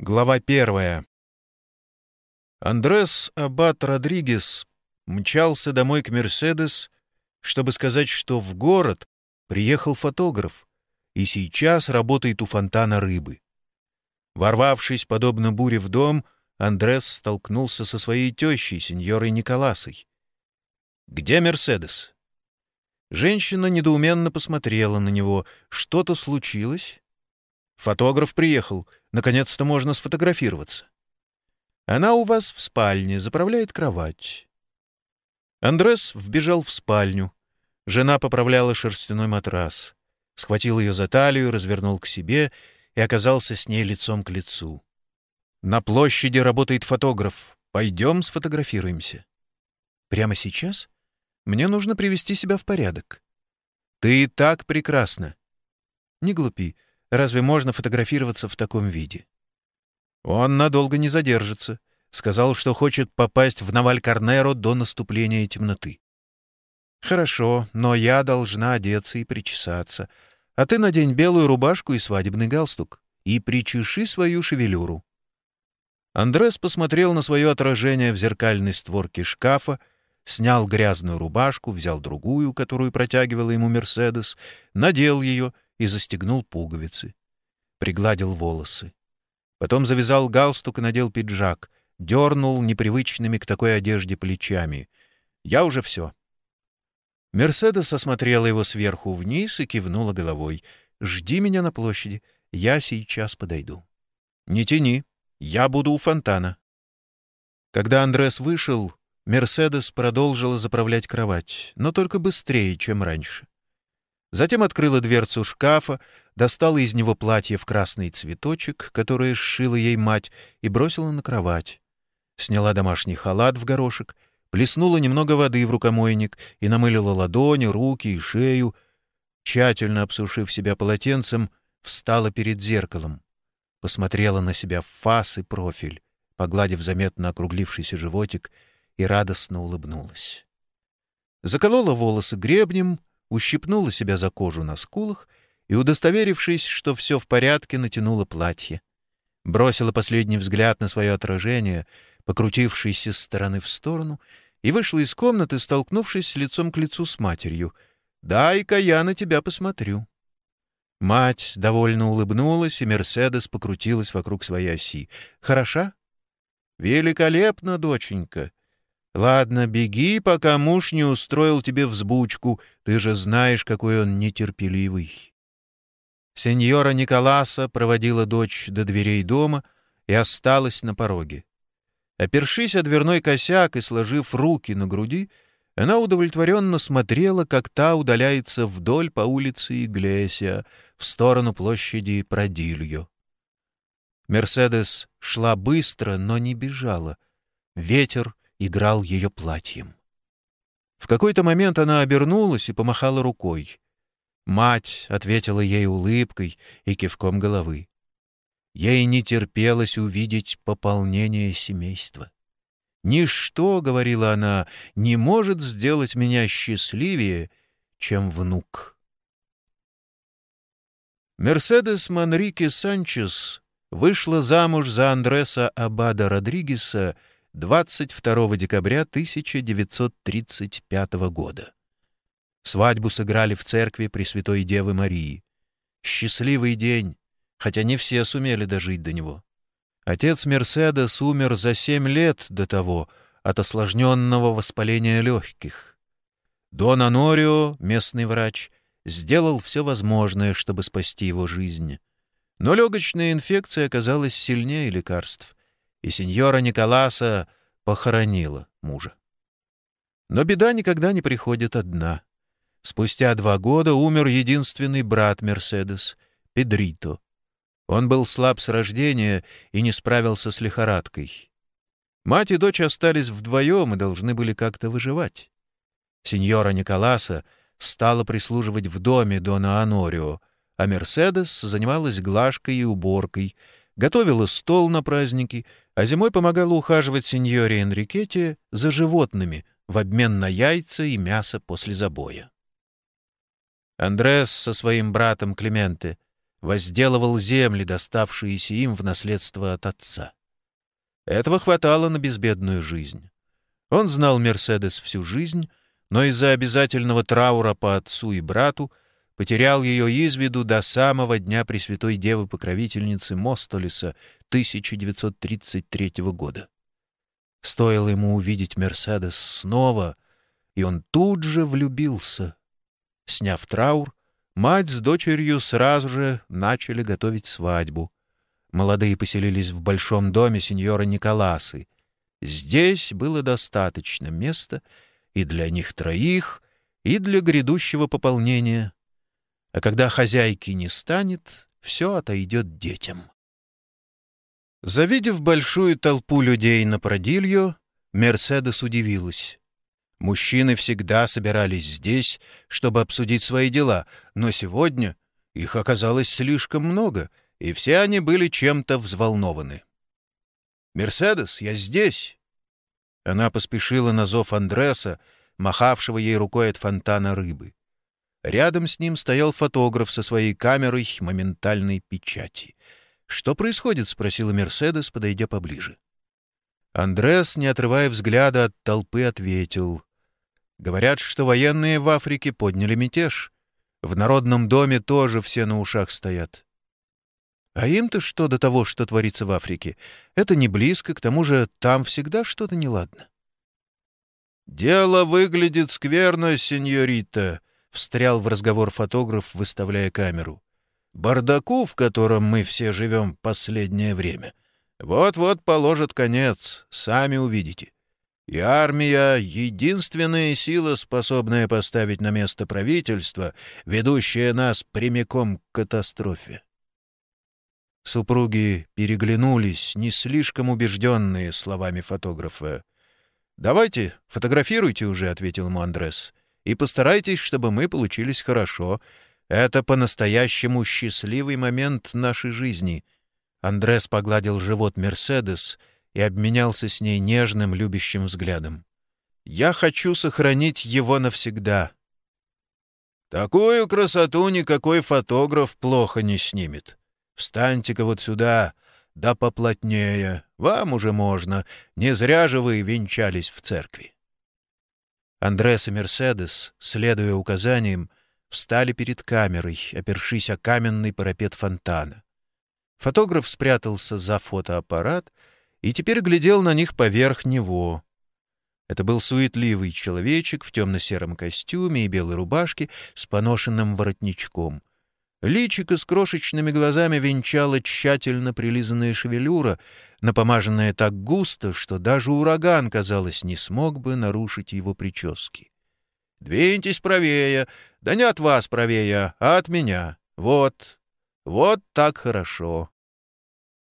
Глава первая. Андрес Аббат Родригес мчался домой к «Мерседес», чтобы сказать, что в город приехал фотограф и сейчас работает у фонтана рыбы. Ворвавшись, подобно буре в дом, Андрес столкнулся со своей тещей, сеньорой Николасой. «Где Мерседес?» Женщина недоуменно посмотрела на него. «Что-то случилось?» «Фотограф приехал», Наконец-то можно сфотографироваться. Она у вас в спальне, заправляет кровать. Андрес вбежал в спальню. Жена поправляла шерстяной матрас. Схватил ее за талию, развернул к себе и оказался с ней лицом к лицу. «На площади работает фотограф. Пойдем сфотографируемся». «Прямо сейчас? Мне нужно привести себя в порядок». «Ты так прекрасна». «Не глупи. Разве можно фотографироваться в таком виде? Он надолго не задержится. Сказал, что хочет попасть в Наваль-Карнеро до наступления темноты. Хорошо, но я должна одеться и причесаться. А ты надень белую рубашку и свадебный галстук. И причеши свою шевелюру. Андрес посмотрел на свое отражение в зеркальной створке шкафа, снял грязную рубашку, взял другую, которую протягивала ему Мерседес, надел ее — и застегнул пуговицы. Пригладил волосы. Потом завязал галстук и надел пиджак, дернул непривычными к такой одежде плечами. «Я уже все». Мерседес осмотрела его сверху вниз и кивнула головой. «Жди меня на площади. Я сейчас подойду». «Не тяни. Я буду у фонтана». Когда Андрес вышел, Мерседес продолжила заправлять кровать, но только быстрее, чем раньше. Затем открыла дверцу шкафа, достала из него платье в красный цветочек, которое сшила ей мать, и бросила на кровать. Сняла домашний халат в горошек, плеснула немного воды в рукомойник и намылила ладони, руки и шею. Тщательно обсушив себя полотенцем, встала перед зеркалом. Посмотрела на себя в фас и профиль, погладив заметно округлившийся животик, и радостно улыбнулась. Заколола волосы гребнем — ущипнула себя за кожу на скулах и, удостоверившись, что все в порядке, натянула платье. Бросила последний взгляд на свое отражение, покрутившееся с стороны в сторону, и вышла из комнаты, столкнувшись лицом к лицу с матерью. «Дай-ка я на тебя посмотрю». Мать довольно улыбнулась, и Мерседес покрутилась вокруг своей оси. «Хороша?» «Великолепно, доченька. Ладно, беги, пока муж не устроил тебе взбучку. Ты же знаешь, какой он нетерпеливый. Сеньора Николаса проводила дочь до дверей дома и осталась на пороге. Опершись о дверной косяк и сложив руки на груди, она удовлетворенно смотрела, как та удаляется вдоль по улице Иглесия в сторону площади Продильо. Мерседес шла быстро, но не бежала. Ветер играл ее платьем. В какой-то момент она обернулась и помахала рукой. Мать ответила ей улыбкой и кивком головы. Ей не терпелось увидеть пополнение семейства. «Ничто, — говорила она, — не может сделать меня счастливее, чем внук». Мерседес Манрике Санчес вышла замуж за Андреса Абада Родригеса 22 декабря 1935 года. Свадьбу сыграли в церкви Пресвятой Девы Марии. Счастливый день, хотя не все сумели дожить до него. Отец Мерседес умер за семь лет до того от осложненного воспаления легких. Дон Анорио, местный врач, сделал все возможное, чтобы спасти его жизнь. Но легочная инфекция оказалась сильнее лекарств — и сеньора Николаса похоронила мужа. Но беда никогда не приходит одна. Спустя два года умер единственный брат Мерседес, Педрито. Он был слаб с рождения и не справился с лихорадкой. Мать и дочь остались вдвоем и должны были как-то выживать. Сеньора Николаса стала прислуживать в доме Дона Анорио, а Мерседес занималась глажкой и уборкой, готовила стол на праздники — а зимой помогала ухаживать сеньоре Энрикете за животными в обмен на яйца и мясо после забоя. Андрес со своим братом Клименте возделывал земли, доставшиеся им в наследство от отца. Этого хватало на безбедную жизнь. Он знал Мерседес всю жизнь, но из-за обязательного траура по отцу и брату потерял ее из виду до самого дня Пресвятой Девы-Покровительницы Мостолеса 1933 года. Стоило ему увидеть Мерседес снова, и он тут же влюбился. Сняв траур, мать с дочерью сразу же начали готовить свадьбу. Молодые поселились в большом доме сеньора Николасы. Здесь было достаточно места и для них троих, и для грядущего пополнения. А когда хозяйки не станет, все отойдет детям. Завидев большую толпу людей на Продилью, Мерседес удивилась. Мужчины всегда собирались здесь, чтобы обсудить свои дела, но сегодня их оказалось слишком много, и все они были чем-то взволнованы. «Мерседес, я здесь!» Она поспешила на зов Андреса, махавшего ей рукой от фонтана рыбы. Рядом с ним стоял фотограф со своей камерой моментальной печати — «Что происходит?» — спросила Мерседес, подойдя поближе. Андрес, не отрывая взгляда от толпы, ответил. «Говорят, что военные в Африке подняли мятеж. В Народном доме тоже все на ушах стоят». «А им-то что до того, что творится в Африке? Это не близко, к тому же там всегда что-то неладно». «Дело выглядит скверно, сеньорита», — встрял в разговор фотограф, выставляя камеру бардаку, в котором мы все живем последнее время, вот-вот положит конец, сами увидите. И армия — единственная сила, способная поставить на место правительства, ведущая нас прямиком к катастрофе. Супруги переглянулись, не слишком убежденные словами фотографа. «Давайте, фотографируйте уже», — ответил ему Андрес, — «и постарайтесь, чтобы мы получились хорошо, это по-настоящему счастливый момент нашей жизни. Андрес погладил живот Мерседес и обменялся с ней нежным, любящим взглядом. «Я хочу сохранить его навсегда». «Такую красоту никакой фотограф плохо не снимет. Встаньте-ка вот сюда, да поплотнее. Вам уже можно. Не зря же вы венчались в церкви». Андрес и Мерседес, следуя указаниям, встали перед камерой, опершись о каменный парапет фонтана. Фотограф спрятался за фотоаппарат и теперь глядел на них поверх него. Это был суетливый человечек в темно-сером костюме и белой рубашке с поношенным воротничком. Личико с крошечными глазами венчала тщательно прилизанная шевелюра, напомаженная так густо, что даже ураган, казалось, не смог бы нарушить его прически. «Двиньтесь правее, да не от вас правее, а от меня. Вот. Вот так хорошо.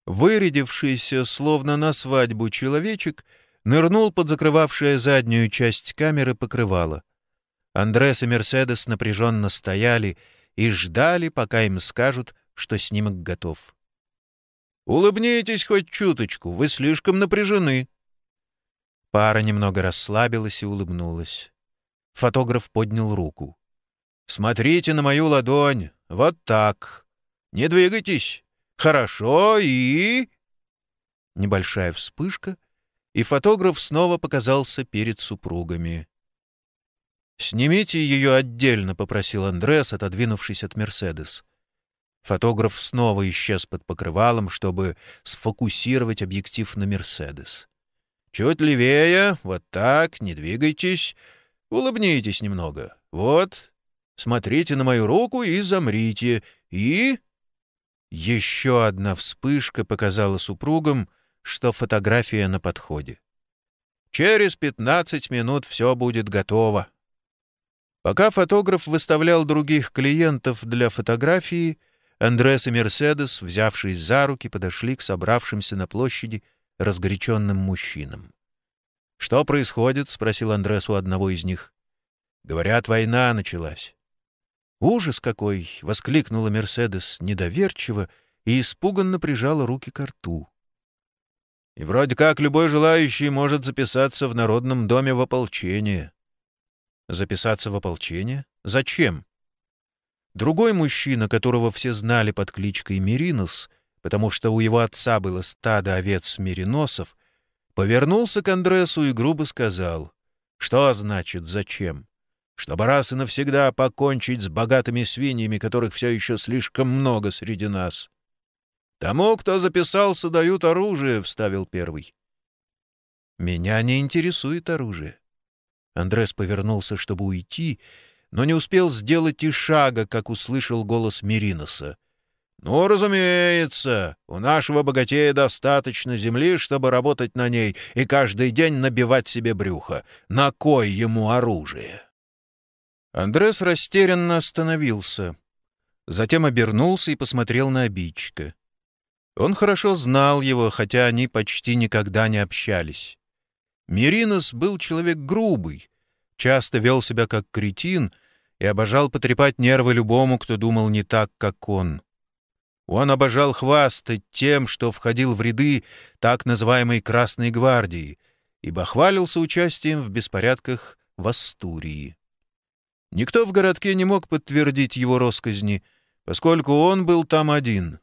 Вырядившийся, словно на свадьбу, человечек нырнул под закрывавшее заднюю часть камеры покрывало. Андрес и Мерседес напряженно стояли и ждали, пока им скажут, что снимок готов. «Улыбнитесь хоть чуточку, вы слишком напряжены». Пара немного расслабилась и улыбнулась. Фотограф поднял руку. Смотрите на мою ладонь. Вот так. Не двигайтесь. Хорошо, и...» Небольшая вспышка, и фотограф снова показался перед супругами. «Снимите ее отдельно», — попросил Андрес, отодвинувшись от «Мерседес». Фотограф снова исчез под покрывалом, чтобы сфокусировать объектив на «Мерседес». «Чуть левее, вот так, не двигайтесь, улыбнитесь немного. Вот, Смотрите на мою руку и замрите. И...» Еще одна вспышка показала супругам, что фотография на подходе. «Через пятнадцать минут все будет готово». Пока фотограф выставлял других клиентов для фотографии, Андрес и Мерседес, взявшись за руки, подошли к собравшимся на площади разгоряченным мужчинам. «Что происходит?» — спросил Андрес у одного из них. «Говорят, война началась». «Ужас какой!» — воскликнула Мерседес недоверчиво и испуганно прижала руки к рту. «И вроде как любой желающий может записаться в Народном доме в ополчение». «Записаться в ополчение? Зачем?» Другой мужчина, которого все знали под кличкой Меринос, потому что у его отца было стадо овец мериносов, повернулся к Андресу и грубо сказал, «Что значит зачем? Чтобы раз и навсегда покончить с богатыми свиньями, которых все еще слишком много среди нас». «Тому, кто записался, дают оружие», — вставил первый. «Меня не интересует оружие». Андрес повернулся, чтобы уйти, но не успел сделать и шага, как услышал голос Мириноса. «Ну, разумеется, у нашего богатея достаточно земли, чтобы работать на ней и каждый день набивать себе брюхо. На кой ему оружие?» Андрес растерянно остановился. Затем обернулся и посмотрел на обидчика. Он хорошо знал его, хотя они почти никогда не общались. Миринос был человек грубый, часто вел себя как кретин — и обожал потрепать нервы любому, кто думал не так, как он. Он обожал хвастать тем, что входил в ряды так называемой «Красной гвардии», ибо хвалился участием в беспорядках в Астурии. Никто в городке не мог подтвердить его росказни, поскольку он был там один.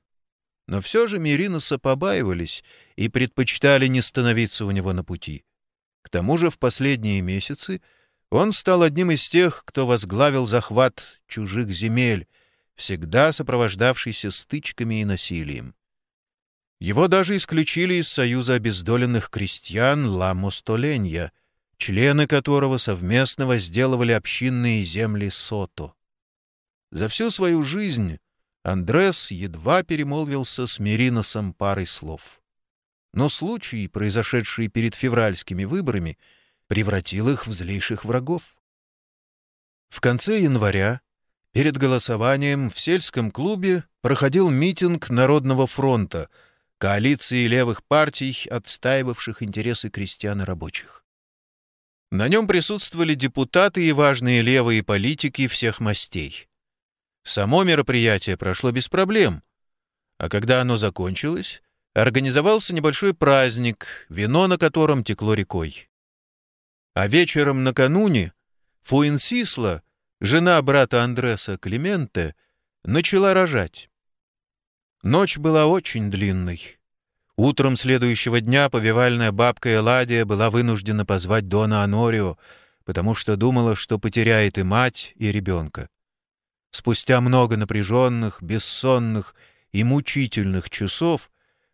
Но все же Мириноса побаивались и предпочитали не становиться у него на пути. К тому же в последние месяцы — он стал одним из тех, кто возглавил захват чужих земель, всегда сопровождавшийся стычками и насилием. Его даже исключили из Союза обездоленных крестьян Ла Мостоленья, члены которого совместно возделывали общинные земли Сото. За всю свою жизнь Андрес едва перемолвился с Мериносом парой слов. Но случай, произошедший перед февральскими выборами, — превратил их в злейших врагов. В конце января перед голосованием в сельском клубе проходил митинг Народного фронта, коалиции левых партий, отстаивавших интересы крестьян и рабочих. На нем присутствовали депутаты и важные левые политики всех мастей. Само мероприятие прошло без проблем, а когда оно закончилось, организовался небольшой праздник, вино на котором текло рекой. А вечером накануне Фуинсисла, жена брата Андреса Клименте, начала рожать. Ночь была очень длинной. Утром следующего дня повивальная бабка Эладия была вынуждена позвать Дона Анорио, потому что думала, что потеряет и мать, и ребенка. Спустя много напряженных, бессонных и мучительных часов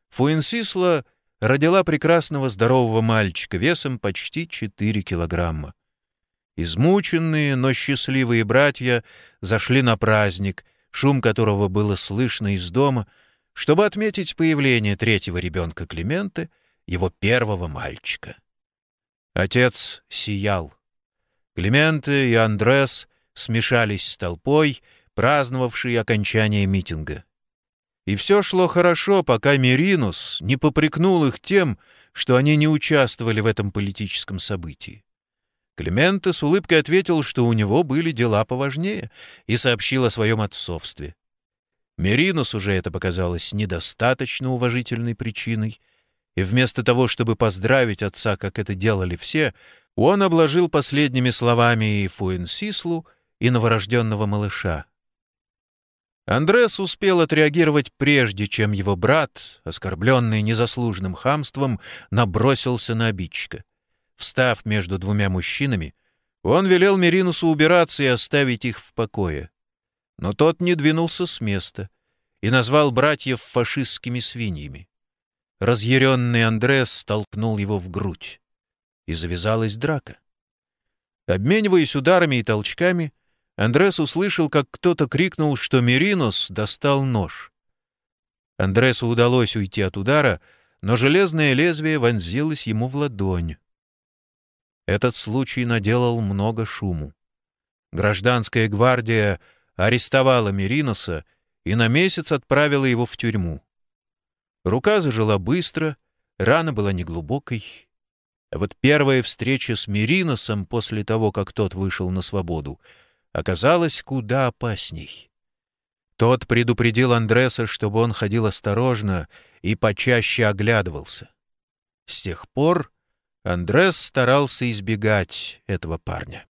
Фуинсисла — родила прекрасного здорового мальчика весом почти 4 килограмма. Измученные, но счастливые братья зашли на праздник, шум которого было слышно из дома, чтобы отметить появление третьего ребенка Климента, его первого мальчика. Отец сиял. Клименте и Андрес смешались с толпой, праздновавшей окончание митинга. И все шло хорошо, пока Меринус не попрекнул их тем, что они не участвовали в этом политическом событии. Клименте с улыбкой ответил, что у него были дела поважнее, и сообщил о своем отцовстве. Меринус уже это показалось недостаточно уважительной причиной, и вместо того, чтобы поздравить отца, как это делали все, он обложил последними словами и Фуэнсислу, и новорожденного малыша. Андрес успел отреагировать прежде, чем его брат, оскорбленный незаслуженным хамством, набросился на обидчика. Встав между двумя мужчинами, он велел Меринусу убираться и оставить их в покое. Но тот не двинулся с места и назвал братьев фашистскими свиньями. Разъяренный Андрес столкнул его в грудь, и завязалась драка. Обмениваясь ударами и толчками, Андрес услышал, как кто-то крикнул, что Меринос достал нож. Андресу удалось уйти от удара, но железное лезвие вонзилось ему в ладонь. Этот случай наделал много шуму. Гражданская гвардия арестовала Мериноса и на месяц отправила его в тюрьму. Рука зажила быстро, рана была неглубокой. А вот первая встреча с Мериносом после того, как тот вышел на свободу — оказалось куда опасней. Тот предупредил Андреса, чтобы он ходил осторожно и почаще оглядывался. С тех пор Андрес старался избегать этого парня.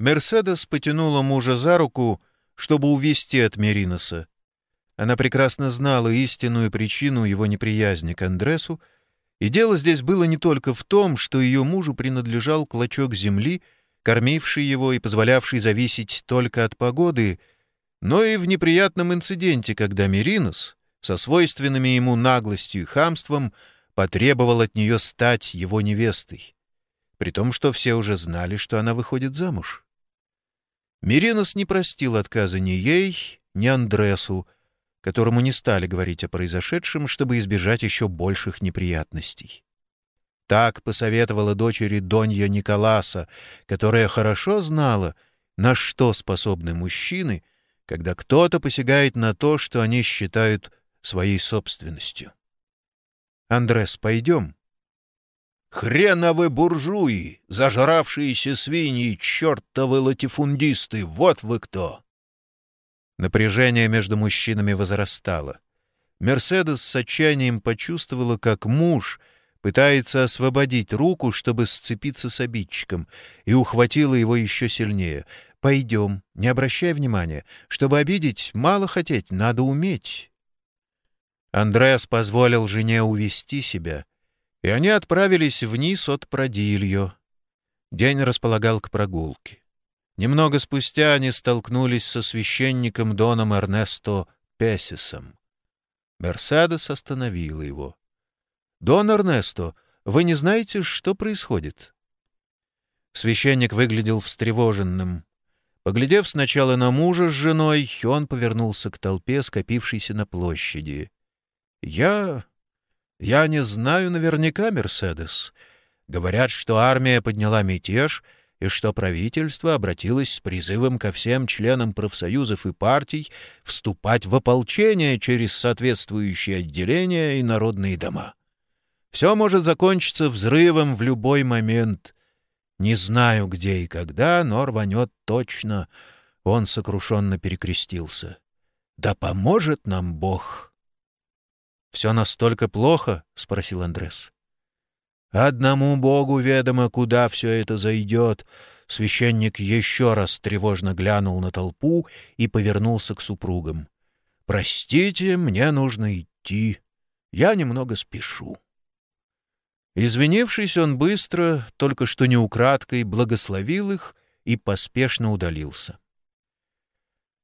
Мерседес потянула мужа за руку, чтобы увести от Мериноса. Она прекрасно знала истинную причину его неприязни к Андресу, и дело здесь было не только в том, что ее мужу принадлежал клочок земли, кормивший его и позволявший зависеть только от погоды, но и в неприятном инциденте, когда Меринос, со свойственными ему наглостью и хамством, потребовал от нее стать его невестой, при том, что все уже знали, что она выходит замуж. Миринос не простил отказа ни ей, ни Андресу, которому не стали говорить о произошедшем, чтобы избежать еще больших неприятностей. Так посоветовала дочери Донья Николаса, которая хорошо знала, на что способны мужчины, когда кто-то посягает на то, что они считают своей собственностью. «Андрес, пойдем?» «Хреновы буржуи, зажравшиеся свиньи, чертовы латифундисты, вот вы кто!» Напряжение между мужчинами возрастало. Мерседес с отчаянием почувствовала, как муж пытается освободить руку, чтобы сцепиться с обидчиком, и ухватила его еще сильнее. «Пойдем, не обращай внимания. Чтобы обидеть, мало хотеть, надо уметь». Андреас позволил жене увести себя, и они отправились вниз от Продильо. День располагал к прогулке. Немного спустя они столкнулись со священником Доном Эрнесто Песисом. Мерседес остановила его. «Дон Эрнесто, вы не знаете, что происходит?» Священник выглядел встревоженным. Поглядев сначала на мужа с женой, он повернулся к толпе, скопившейся на площади. «Я... я не знаю наверняка, Мерседес. Говорят, что армия подняла мятеж — и что правительство обратилось с призывом ко всем членам профсоюзов и партий вступать в ополчение через соответствующие отделения и народные дома. Все может закончиться взрывом в любой момент. Не знаю, где и когда, но рванет точно. Он сокрушенно перекрестился. «Да поможет нам Бог!» «Все настолько плохо?» — спросил Андрес. Одному Богу ведомо, куда все это зайдет. Священник еще раз тревожно глянул на толпу и повернулся к супругам. «Простите, мне нужно идти. Я немного спешу». Извинившись, он быстро, только что не украдкой, благословил их и поспешно удалился.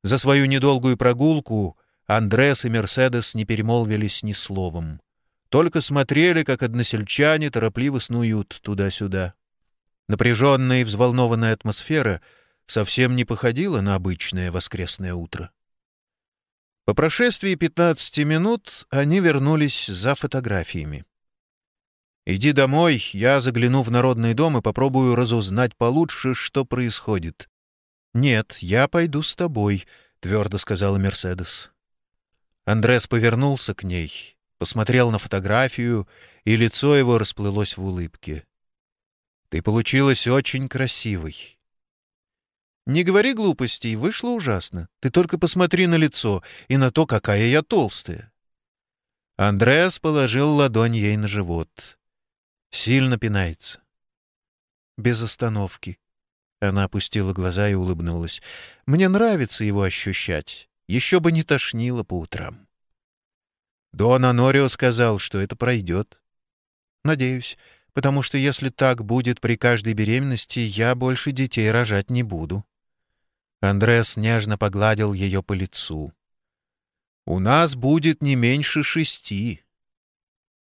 За свою недолгую прогулку Андрес и Мерседес не перемолвились ни словом. Только смотрели, как односельчане торопливо снуют туда-сюда. Напряженная и взволнованная атмосфера совсем не походила на обычное воскресное утро. По прошествии 15 минут они вернулись за фотографиями. «Иди домой, я загляну в народный дом и попробую разузнать получше, что происходит». «Нет, я пойду с тобой», — твердо сказала Мерседес. Андрес повернулся к ней посмотрел на фотографию, и лицо его расплылось в улыбке. «Ты получилась очень красивой». «Не говори глупостей, вышло ужасно. Ты только посмотри на лицо и на то, какая я толстая». Андреас положил ладонь ей на живот. Сильно пинается. Без остановки. Она опустила глаза и улыбнулась. «Мне нравится его ощущать. Еще бы не тошнило по утрам». Дон Анорио сказал, что это пройдет. Надеюсь, потому что если так будет при каждой беременности, я больше детей рожать не буду. Андреас нежно погладил ее по лицу. «У нас будет не меньше шести».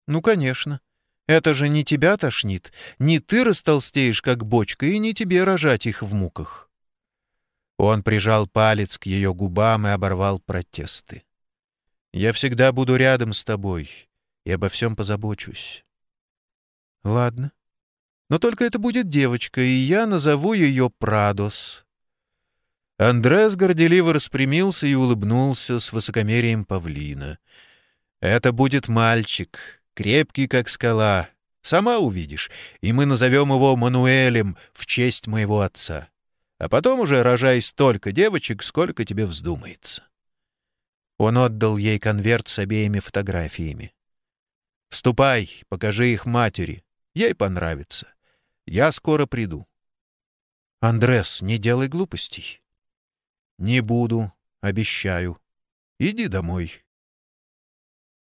«Ну, конечно. Это же не тебя тошнит. Не ты растолстеешь, как бочка, и не тебе рожать их в муках». Он прижал палец к ее губам и оборвал протесты. Я всегда буду рядом с тобой и обо всем позабочусь. — Ладно. Но только это будет девочка, и я назову ее Прадос. Андрес горделиво распрямился и улыбнулся с высокомерием павлина. «Это будет мальчик, крепкий, как скала. Сама увидишь, и мы назовем его Мануэлем в честь моего отца. А потом уже рожай столько девочек, сколько тебе вздумается». Он отдал ей конверт с обеими фотографиями. «Ступай, покажи их матери. Ей понравится. Я скоро приду». «Андрес, не делай глупостей». «Не буду. обещаю. Иди домой».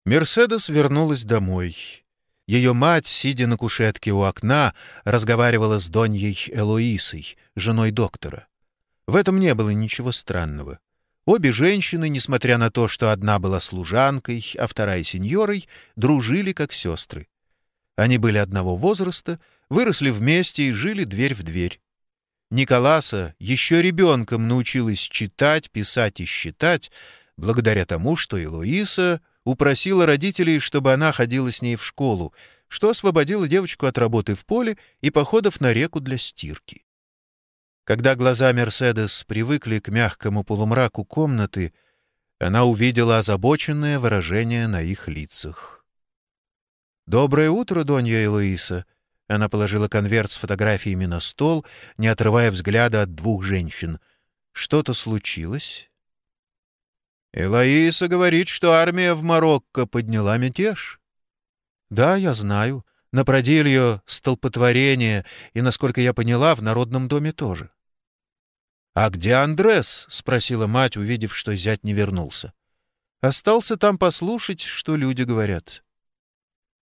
Мерседес вернулась домой. Ее мать, сидя на кушетке у окна, разговаривала с Доньей Элоисой, женой доктора. В этом не было ничего странного. Обе женщины, несмотря на то, что одна была служанкой, а вторая — сеньорой, дружили как сестры. Они были одного возраста, выросли вместе и жили дверь в дверь. Николаса еще ребенком научилась читать, писать и считать, благодаря тому, что Элоиса упросила родителей, чтобы она ходила с ней в школу, что освободило девочку от работы в поле и походов на реку для стирки. Когда глаза Мерседес привыкли к мягкому полумраку комнаты, она увидела озабоченное выражение на их лицах. «Доброе утро, Донья Элоиса!» Она положила конверт с фотографиями на стол, не отрывая взгляда от двух женщин. «Что-то случилось?» Элоиса говорит, что армия в Марокко подняла мятеж. Да, я знаю. На Продильо столпотворение, и, насколько я поняла, в Народном доме тоже. «А где Андрес?» — спросила мать, увидев, что зять не вернулся. «Остался там послушать, что люди говорят».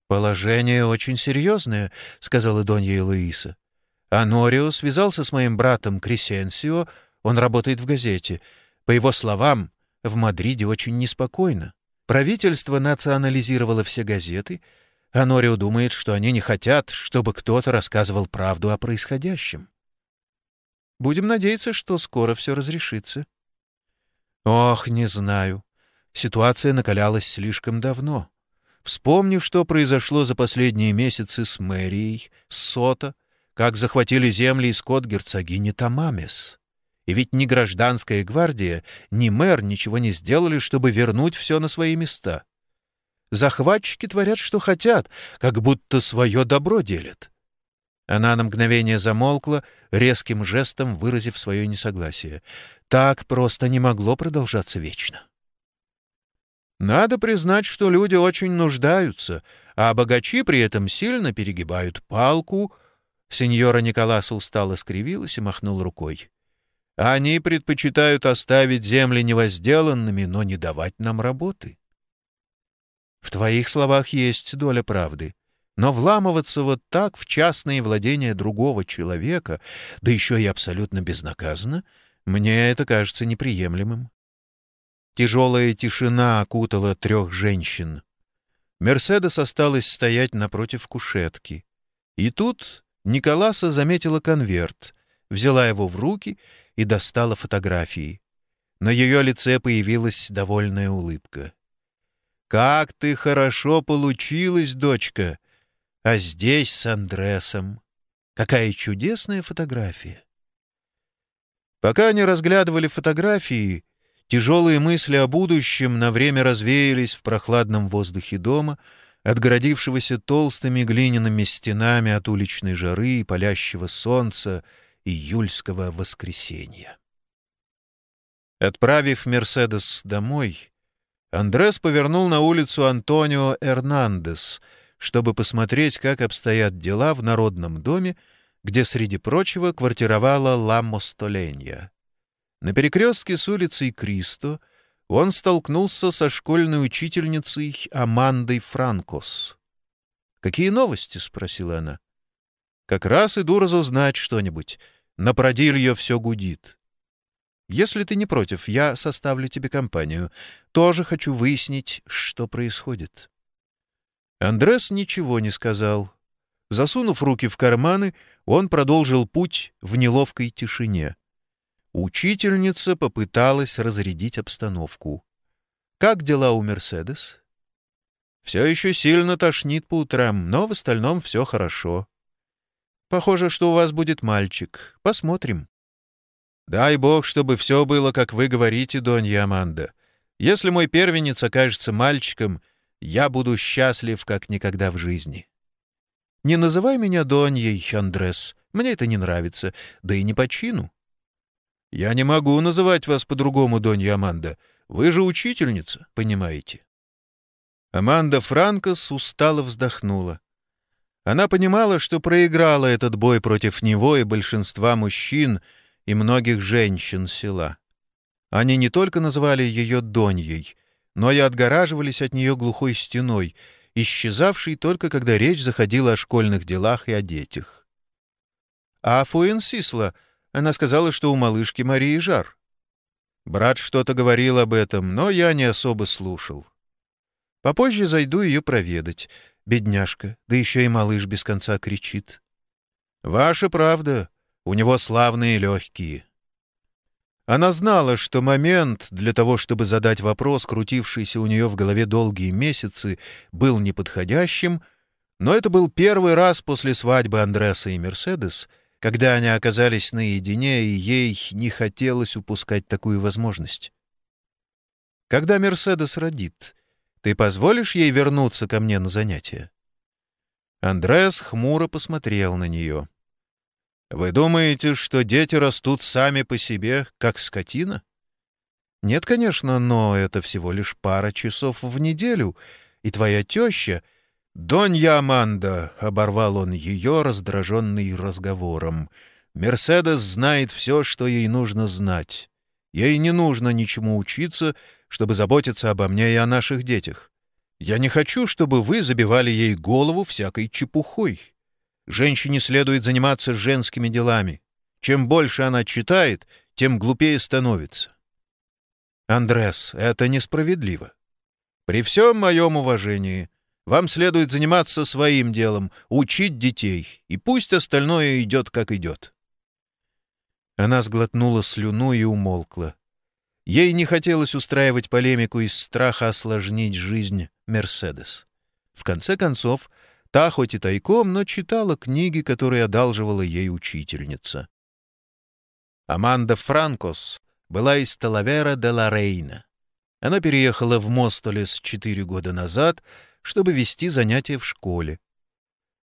«Положение очень серьезное», — сказала Донья Луиса. «Анорио связался с моим братом Крисенсио, он работает в газете. По его словам, в Мадриде очень неспокойно. Правительство национализировало все газеты, а Норио думает, что они не хотят, чтобы кто-то рассказывал правду о происходящем. Будем надеяться, что скоро все разрешится. Ох, не знаю. Ситуация накалялась слишком давно. Вспомни, что произошло за последние месяцы с мэрией, с Сота, как захватили земли и скот герцогини Тамамес. И ведь ни гражданская гвардия, ни мэр ничего не сделали, чтобы вернуть все на свои места. Захватчики творят, что хотят, как будто свое добро делят. Она на мгновение замолкла, резким жестом выразив свое несогласие. Так просто не могло продолжаться вечно. Надо признать, что люди очень нуждаются, а богачи при этом сильно перегибают палку. Сеньора Николаса устало скривилась и махнул рукой. Они предпочитают оставить земли невозделанными, но не давать нам работы. В твоих словах есть доля правды. Но вламываться вот так в частные владения другого человека, да еще и абсолютно безнаказанно, мне это кажется неприемлемым. Тяжелая тишина окутала трех женщин. Мерседес осталась стоять напротив кушетки. И тут Николаса заметила конверт, взяла его в руки и достала фотографии. На ее лице появилась довольная улыбка. «Как ты хорошо получилась, дочка! А здесь с Андресом! Какая чудесная фотография!» Пока они разглядывали фотографии, тяжелые мысли о будущем на время развеялись в прохладном воздухе дома, отгородившегося толстыми глиняными стенами от уличной жары и палящего солнца, июльского воскресенья. Отправив «Мерседес» домой, Андрес повернул на улицу Антонио Эрнандес, чтобы посмотреть, как обстоят дела в Народном доме, где, среди прочего, квартировала Ла Мостоленья. На перекрестке с улицей Кристо он столкнулся со школьной учительницей Амандой Франкос. «Какие новости?» — спросила она. «Как раз иду разузнать что-нибудь. На Продилье все гудит. Если ты не против, я составлю тебе компанию. Тоже хочу выяснить, что происходит». Андрес ничего не сказал. Засунув руки в карманы, он продолжил путь в неловкой тишине. Учительница попыталась разрядить обстановку. «Как дела у Мерседес?» «Все еще сильно тошнит по утрам, но в остальном все хорошо. Похоже, что у вас будет мальчик. Посмотрим. Дай бог, чтобы все было, как вы говорите, Донья Аманда. Если мой первенец окажется мальчиком, я буду счастлив, как никогда в жизни. Не называй меня Доньей, Андрес. Мне это не нравится, да и не по чину. Я не могу называть вас по-другому, Донья Аманда. Вы же учительница, понимаете? Аманда Франкос устало вздохнула. Она понимала, что проиграла этот бой против него и большинства мужчин и многих женщин села. Они не только называли ее Доньей, но и отгораживались от нее глухой стеной, исчезавшей только когда речь заходила о школьных делах и о детях. А Фуэнсисла, она сказала, что у малышки Марии жар. Брат что-то говорил об этом, но я не особо слушал. Попозже зайду ее проведать. Бедняжка, да еще и малыш без конца кричит. Ваша правда, у него славные легкие. Она знала, что момент для того, чтобы задать вопрос, крутившийся у нее в голове долгие месяцы, был неподходящим, но это был первый раз после свадьбы Андреса и Мерседес, когда они оказались наедине, и ей не хотелось упускать такую возможность. «Когда Мерседес родит, ты позволишь ей вернуться ко мне на занятия?» Андрес хмуро посмотрел на нее. Вы думаете, что дети растут сами по себе, как скотина? Нет, конечно, но это всего лишь пара часов в неделю, и твоя теща... «Донья Аманда!» — оборвал он ее, раздраженный разговором. «Мерседес знает все, что ей нужно знать. Ей не нужно ничему учиться, чтобы заботиться обо мне и о наших детях. Я не хочу, чтобы вы забивали ей голову всякой чепухой. Женщине следует заниматься женскими делами. Чем больше она читает, тем глупее становится. Андрес, это несправедливо. При всем моем уважении, вам следует заниматься своим делом, учить детей, и пусть остальное идет, как идет. Она сглотнула слюну и умолкла. Ей не хотелось устраивать полемику из страха осложнить жизнь Мерседес. В конце концов, Та хоть и тайком, но читала книги, которые одалживала ей учительница. Аманда Франкос была из Талавера де ла Рейна. Она переехала в Мостолес четыре года назад, чтобы вести занятия в школе.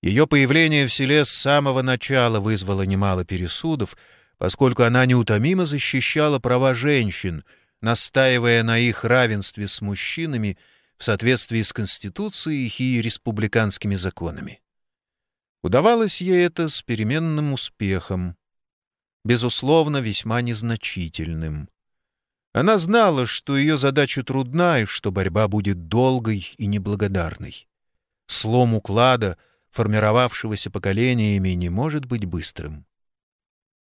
Ее появление в селе с самого начала вызвало немало пересудов, поскольку она неутомимо защищала права женщин, настаивая на их равенстве с мужчинами — в соответствии с Конституцией и республиканскими законами. Удавалось ей это с переменным успехом, безусловно, весьма незначительным. Она знала, что ее задача трудна и что борьба будет долгой и неблагодарной. Слом уклада, формировавшегося поколениями, не может быть быстрым.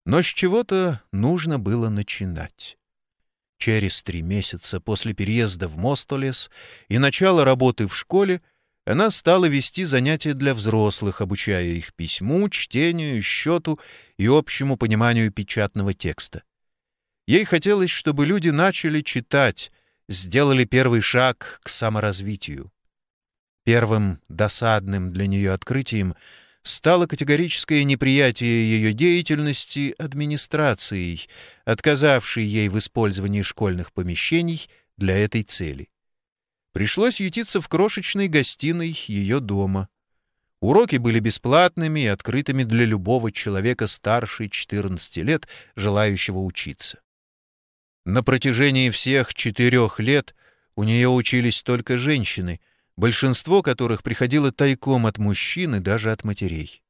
Но с чего-то нужно было начинать. Через три месяца после переезда в Мостолес и начала работы в школе она стала вести занятия для взрослых, обучая их письму, чтению, счету и общему пониманию печатного текста. Ей хотелось, чтобы люди начали читать, сделали первый шаг к саморазвитию. Первым досадным для нее открытием — стало категорическое неприятие ее деятельности администрацией, отказавшей ей в использовании школьных помещений для этой цели. Пришлось ютиться в крошечной гостиной ее дома. Уроки были бесплатными и открытыми для любого человека старше 14 лет, желающего учиться. На протяжении всех четырех лет у нее учились только женщины — большинство которых приходило тайком от мужчин и даже от матерей.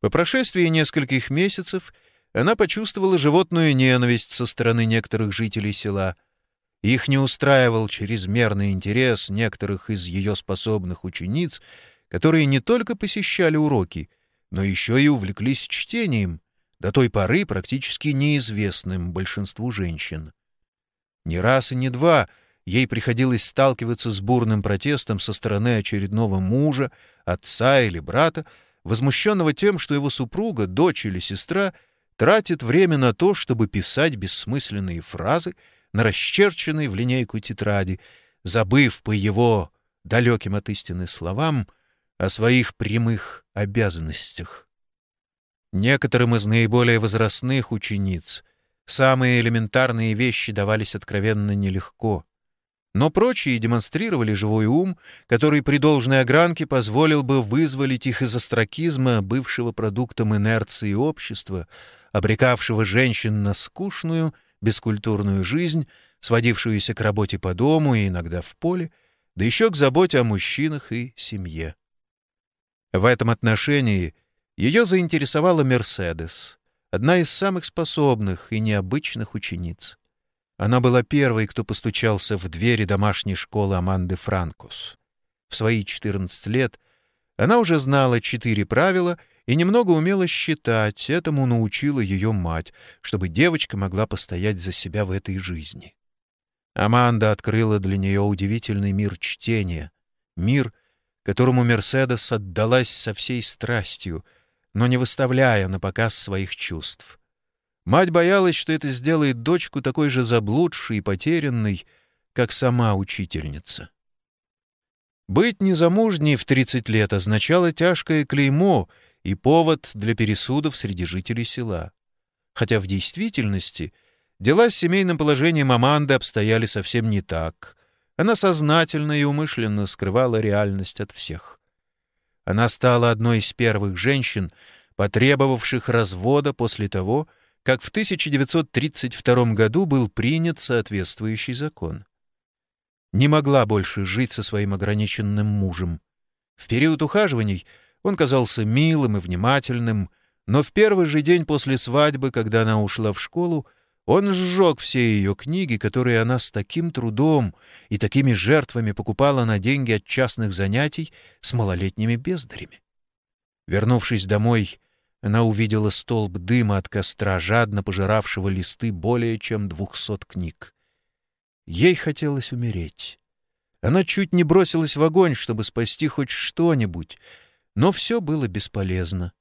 По прошествии нескольких месяцев она почувствовала животную ненависть со стороны некоторых жителей села. Их не устраивал чрезмерный интерес некоторых из ее способных учениц, которые не только посещали уроки, но еще и увлеклись чтением, до той поры практически неизвестным большинству женщин. Не раз и не два — ей приходилось сталкиваться с бурным протестом со стороны очередного мужа, отца или брата, возмущенного тем, что его супруга, дочь или сестра тратит время на то, чтобы писать бессмысленные фразы на расчерченной в линейку тетради, забыв по его далеким от истины словам о своих прямых обязанностях. Некоторым из наиболее возрастных учениц самые элементарные вещи давались откровенно нелегко — но прочие демонстрировали живой ум, который при должной огранке позволил бы вызволить их из астракизма, бывшего продуктом инерции общества, обрекавшего женщин на скучную, бескультурную жизнь, сводившуюся к работе по дому и иногда в поле, да еще к заботе о мужчинах и семье. В этом отношении ее заинтересовала Мерседес, одна из самых способных и необычных учениц. Она была первой, кто постучался в двери домашней школы Аманды Франкус. В свои 14 лет она уже знала четыре правила и немного умела считать, этому научила ее мать, чтобы девочка могла постоять за себя в этой жизни. Аманда открыла для нее удивительный мир чтения, мир, которому Мерседес отдалась со всей страстью, но не выставляя на показ своих чувств. Мать боялась, что это сделает дочку такой же заблудшей и потерянной, как сама учительница. Быть незамужней в 30 лет означало тяжкое клеймо и повод для пересудов среди жителей села. Хотя в действительности дела с семейным положением Аманды обстояли совсем не так. Она сознательно и умышленно скрывала реальность от всех. Она стала одной из первых женщин, потребовавших развода после того, как в 1932 году был принят соответствующий закон. Не могла больше жить со своим ограниченным мужем. В период ухаживаний он казался милым и внимательным, но в первый же день после свадьбы, когда она ушла в школу, он сжег все ее книги, которые она с таким трудом и такими жертвами покупала на деньги от частных занятий с малолетними бездарями. Вернувшись домой, она увидела столб дыма от костра, жадно пожиравшего листы более чем двухсот книг. Ей хотелось умереть. Она чуть не бросилась в огонь, чтобы спасти хоть что-нибудь, но все было бесполезно.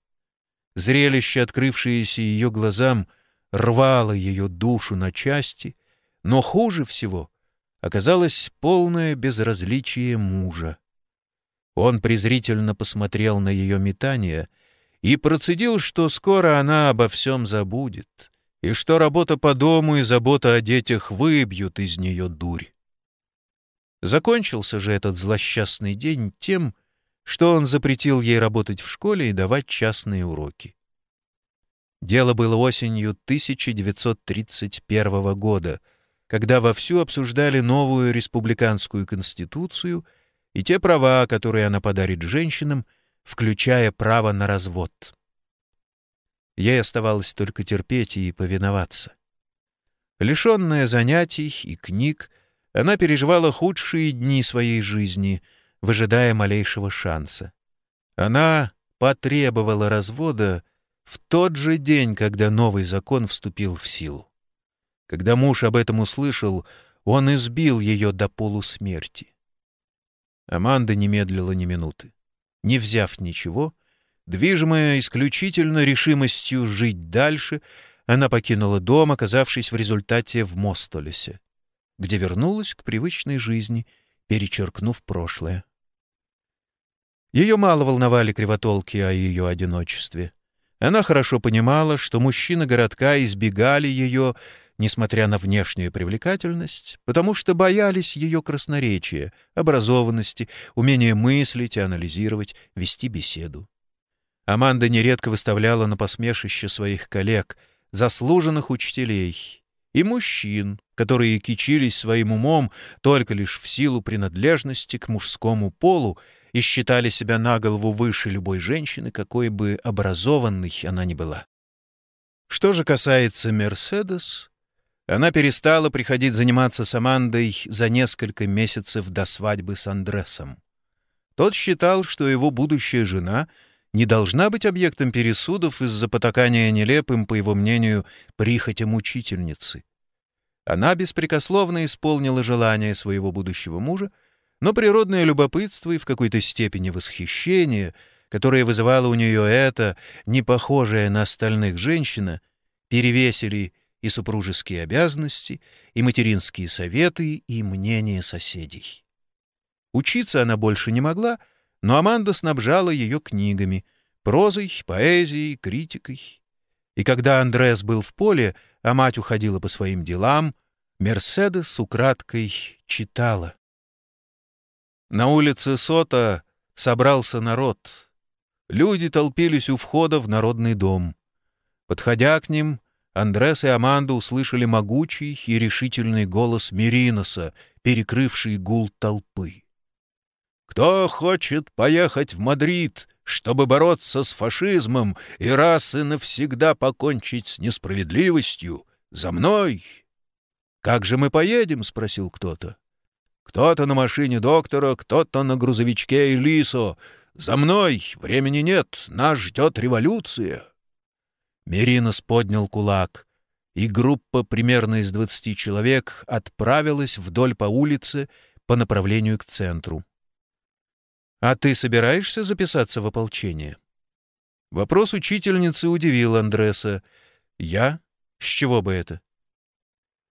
Зрелище, открывшееся ее глазам, рвало ее душу на части, но хуже всего оказалось полное безразличие мужа. Он презрительно посмотрел на ее метание — и процедил, что скоро она обо всем забудет, и что работа по дому и забота о детях выбьют из нее дурь. Закончился же этот злосчастный день тем, что он запретил ей работать в школе и давать частные уроки. Дело было осенью 1931 года, когда вовсю обсуждали новую республиканскую конституцию и те права, которые она подарит женщинам — включая право на развод. Ей оставалось только терпеть и повиноваться. Лишенная занятий и книг, она переживала худшие дни своей жизни, выжидая малейшего шанса. Она потребовала развода в тот же день, когда новый закон вступил в силу. Когда муж об этом услышал, он избил ее до полусмерти. Аманда не медлила ни минуты. Не взяв ничего, движимая исключительно решимостью жить дальше, она покинула дом, оказавшись в результате в Мостолесе, где вернулась к привычной жизни, перечеркнув прошлое. Ее мало волновали кривотолки о ее одиночестве. Она хорошо понимала, что мужчины городка избегали ее несмотря на внешнюю привлекательность, потому что боялись ее красноречия, образованности, умения мыслить и анализировать, вести беседу. Аманда нередко выставляла на посмешище своих коллег, заслуженных учителей, и мужчин, которые кичились своим умом только лишь в силу принадлежности к мужскому полу и считали себя на голову выше любой женщины, какой бы образованной она ни была. Что же касается Мерседес, она перестала приходить заниматься с Амандой за несколько месяцев до свадьбы с Андресом. Тот считал, что его будущая жена не должна быть объектом пересудов из-за потакания нелепым, по его мнению, прихотям учительницы. Она беспрекословно исполнила желание своего будущего мужа, но природное любопытство и в какой-то степени восхищение, которое вызывало у нее это, не похожая на остальных женщина, перевесили и супружеские обязанности, и материнские советы, и мнения соседей. Учиться она больше не могла, но Аманда снабжала ее книгами, прозой, поэзией, критикой. И когда Андреас был в поле, а мать уходила по своим делам, Мерседес украдкой читала. На улице Сота собрался народ. Люди толпились у входа в народный дом. Подходя к ним, Андрес и Аманда услышали могучий и решительный голос Мериноса, перекрывший гул толпы. «Кто хочет поехать в Мадрид, чтобы бороться с фашизмом и раз и навсегда покончить с несправедливостью? За мной!» «Как же мы поедем?» — спросил кто-то. «Кто-то на машине доктора, кто-то на грузовичке Элисо. За мной! Времени нет! Нас ждет революция!» Меринос поднял кулак, и группа примерно из двадцати человек отправилась вдоль по улице по направлению к центру. «А ты собираешься записаться в ополчение?» Вопрос учительницы удивил Андреса. «Я? С чего бы это?»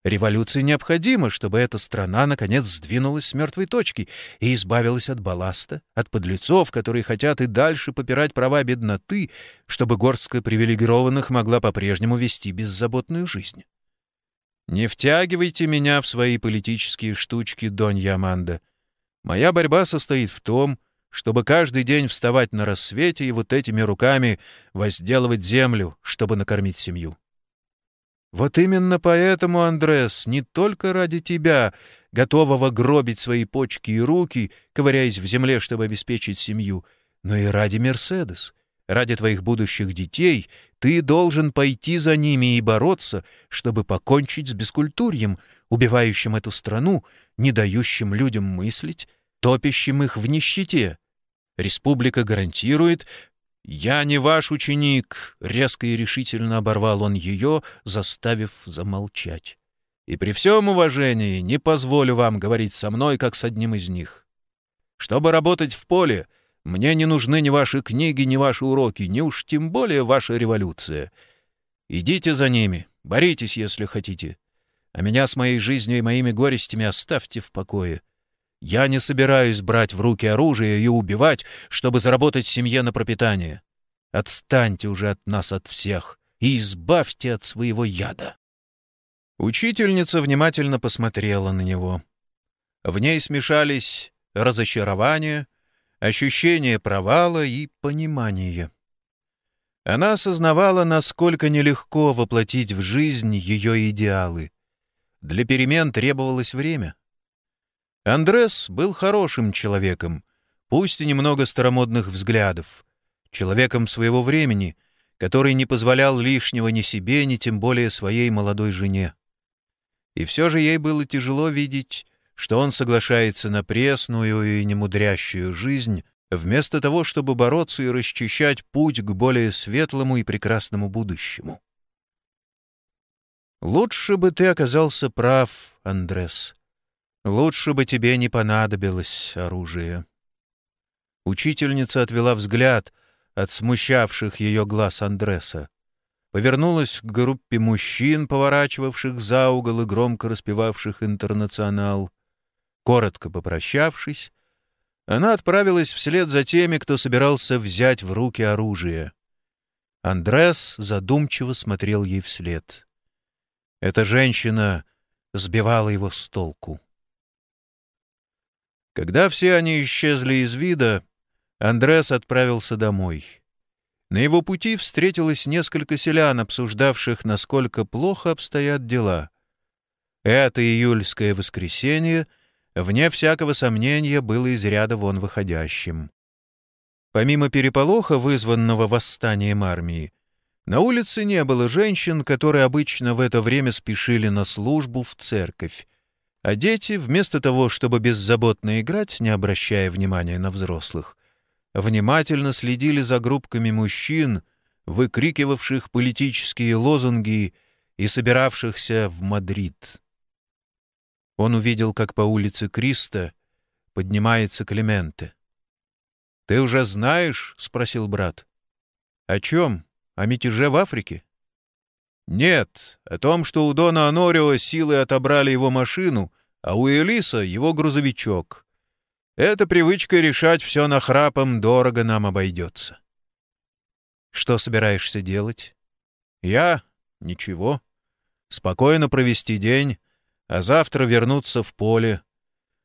Революция необходима, чтобы эта страна наконец сдвинулась с мертвой точки и избавилась от балласта, от подлецов, которые хотят и дальше попирать права бедноты, чтобы горстка привилегированных могла по-прежнему вести беззаботную жизнь. Не втягивайте меня в свои политические штучки, Донья Аманда. Моя борьба состоит в том, чтобы каждый день вставать на рассвете и вот этими руками возделывать землю, чтобы накормить семью. Вот именно поэтому, Андрес, не только ради тебя, готового гробить свои почки и руки, ковыряясь в земле, чтобы обеспечить семью, но и ради Мерседес, ради твоих будущих детей, ты должен пойти за ними и бороться, чтобы покончить с бескультурьем, убивающим эту страну, не дающим людям мыслить, топящим их в нищете. Республика гарантирует, «Я не ваш ученик!» — резко и решительно оборвал он ее, заставив замолчать. «И при всем уважении не позволю вам говорить со мной, как с одним из них. Чтобы работать в поле, мне не нужны ни ваши книги, ни ваши уроки, ни уж тем более ваша революция. Идите за ними, боритесь, если хотите. А меня с моей жизнью и моими горестями оставьте в покое. Я не собираюсь брать в руки оружие и убивать, чтобы заработать семье на пропитание. Отстаньте уже от нас от всех и избавьте от своего яда». Учительница внимательно посмотрела на него. В ней смешались разочарование, ощущение провала и понимание. Она осознавала, насколько нелегко воплотить в жизнь ее идеалы. Для перемен требовалось время. Андрес был хорошим человеком, пусть и немного старомодных взглядов, человеком своего времени, который не позволял лишнего ни себе, ни тем более своей молодой жене. И все же ей было тяжело видеть, что он соглашается на пресную и немудрящую жизнь, вместо того, чтобы бороться и расчищать путь к более светлому и прекрасному будущему. «Лучше бы ты оказался прав, Андрес», Лучше бы тебе не понадобилось оружие. Учительница отвела взгляд от смущавших ее глаз Андреса. Повернулась к группе мужчин, поворачивавших за угол и громко распевавших «Интернационал». Коротко попрощавшись, она отправилась вслед за теми, кто собирался взять в руки оружие. Андрес задумчиво смотрел ей вслед. Эта женщина сбивала его с толку. Когда все они исчезли из вида, Андрес отправился домой. На его пути встретилось несколько селян, обсуждавших, насколько плохо обстоят дела. Это июльское воскресенье, вне всякого сомнения, было из ряда вон выходящим. Помимо переполоха, вызванного восстанием армии, на улице не было женщин, которые обычно в это время спешили на службу в церковь, а дети, вместо того, чтобы беззаботно играть, не обращая внимания на взрослых, внимательно следили за группками мужчин, выкрикивавших политические лозунги и собиравшихся в Мадрид. Он увидел, как по улице Криста поднимается Клименте. «Ты уже знаешь?» — спросил брат. «О чем? О мятеже в Африке?» Нет, о том, что у Дона Анорио силы отобрали его машину, а у Элиса — его грузовичок. Эта привычка решать все нахрапом дорого нам обойдется. Что собираешься делать? Я? Ничего. Спокойно провести день, а завтра вернуться в поле.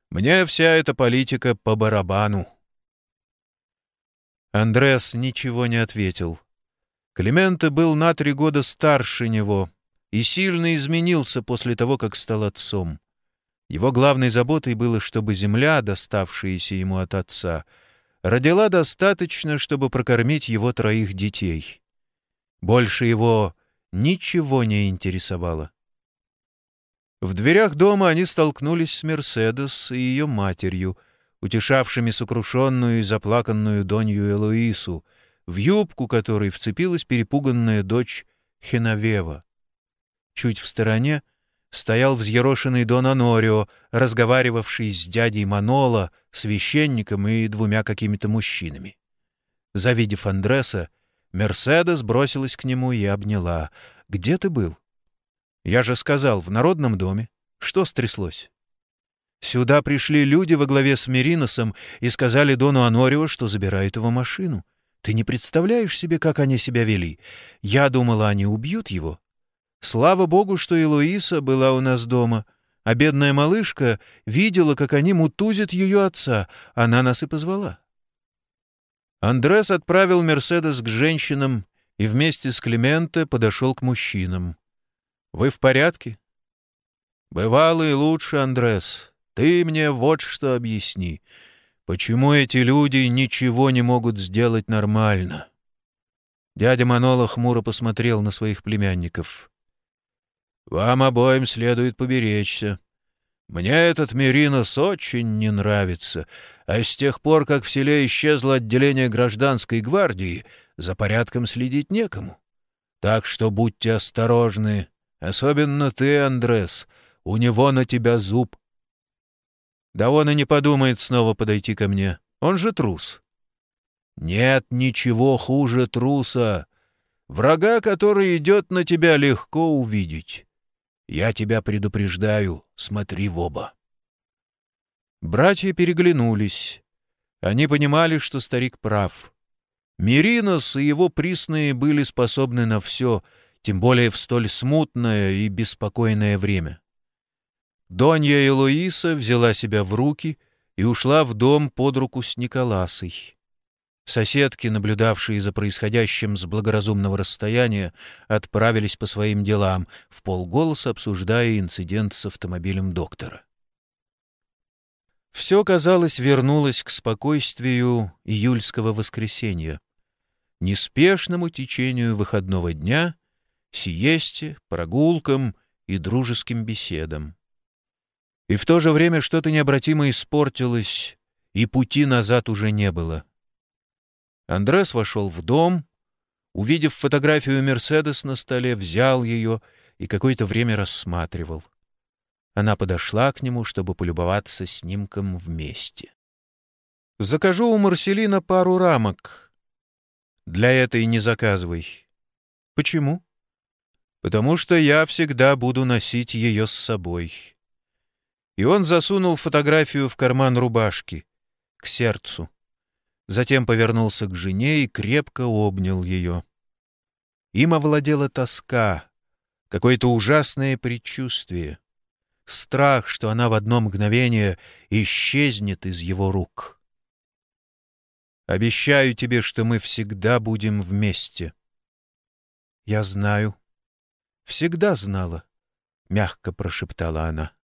Мне вся эта политика по барабану. Андрес ничего не ответил. Клименте был на три года старше него и сильно изменился после того, как стал отцом. Его главной заботой было, чтобы земля, доставшаяся ему от отца, родила достаточно, чтобы прокормить его троих детей. Больше его ничего не интересовало. В дверях дома они столкнулись с Мерседес и ее матерью, утешавшими сокрушенную и заплаканную Донью Элоису, в юбку которой вцепилась перепуганная дочь Хеновева. Чуть в стороне стоял взъерошенный Дон Анорио, разговаривавший с дядей Манола, священником и двумя какими-то мужчинами. Завидев Андреса, Мерседес бросилась к нему и обняла. «Где ты был?» «Я же сказал, в народном доме. Что стряслось?» «Сюда пришли люди во главе с Мериносом и сказали Дону Анорио, что забирают его машину. Ты не представляешь себе, как они себя вели? Я думала, они убьют его. Слава богу, что и Луиса была у нас дома, а бедная малышка видела, как они мутузят ее отца. Она нас и позвала. Андрес отправил Мерседес к женщинам и вместе с Клименте подошел к мужчинам. «Вы в порядке?» «Бывало и лучше, Андрес. Ты мне вот что объясни. Почему эти люди ничего не могут сделать нормально?» Дядя Манола хмуро посмотрел на своих племянников. Вам обоим следует поберечься. Мне этот Меринос очень не нравится, а с тех пор, как в селе исчезло отделение гражданской гвардии, за порядком следить некому. Так что будьте осторожны, особенно ты, Андрес, у него на тебя зуб. Да он и не подумает снова подойти ко мне, он же трус. Нет ничего хуже труса. Врага, который идет на тебя, легко увидеть. Я тебя предупреждаю, смотри в оба. Братья переглянулись. Они понимали, что старик прав. Миринос и его присные были способны на все, тем более в столь смутное и беспокойное время. Донья Элоиса взяла себя в руки и ушла в дом под руку с Николасой. Соседки, наблюдавшие за происходящим с благоразумного расстояния, отправились по своим делам, в полголоса обсуждая инцидент с автомобилем доктора. Все, казалось, вернулось к спокойствию июльского воскресенья, неспешному течению выходного дня, сиесте, прогулкам и дружеским беседам. И в то же время что-то необратимо испортилось, и пути назад уже не было. Андрес вошел в дом, увидев фотографию «Мерседес» на столе, взял ее и какое-то время рассматривал. Она подошла к нему, чтобы полюбоваться снимком вместе. «Закажу у Марселина пару рамок». «Для этой не заказывай». «Почему?» «Потому что я всегда буду носить ее с собой». И он засунул фотографию в карман рубашки, к сердцу. Затем повернулся к жене и крепко обнял ее. Им овладела тоска, какое-то ужасное предчувствие, страх, что она в одно мгновение исчезнет из его рук. «Обещаю тебе, что мы всегда будем вместе». «Я знаю. Всегда знала», — мягко прошептала она.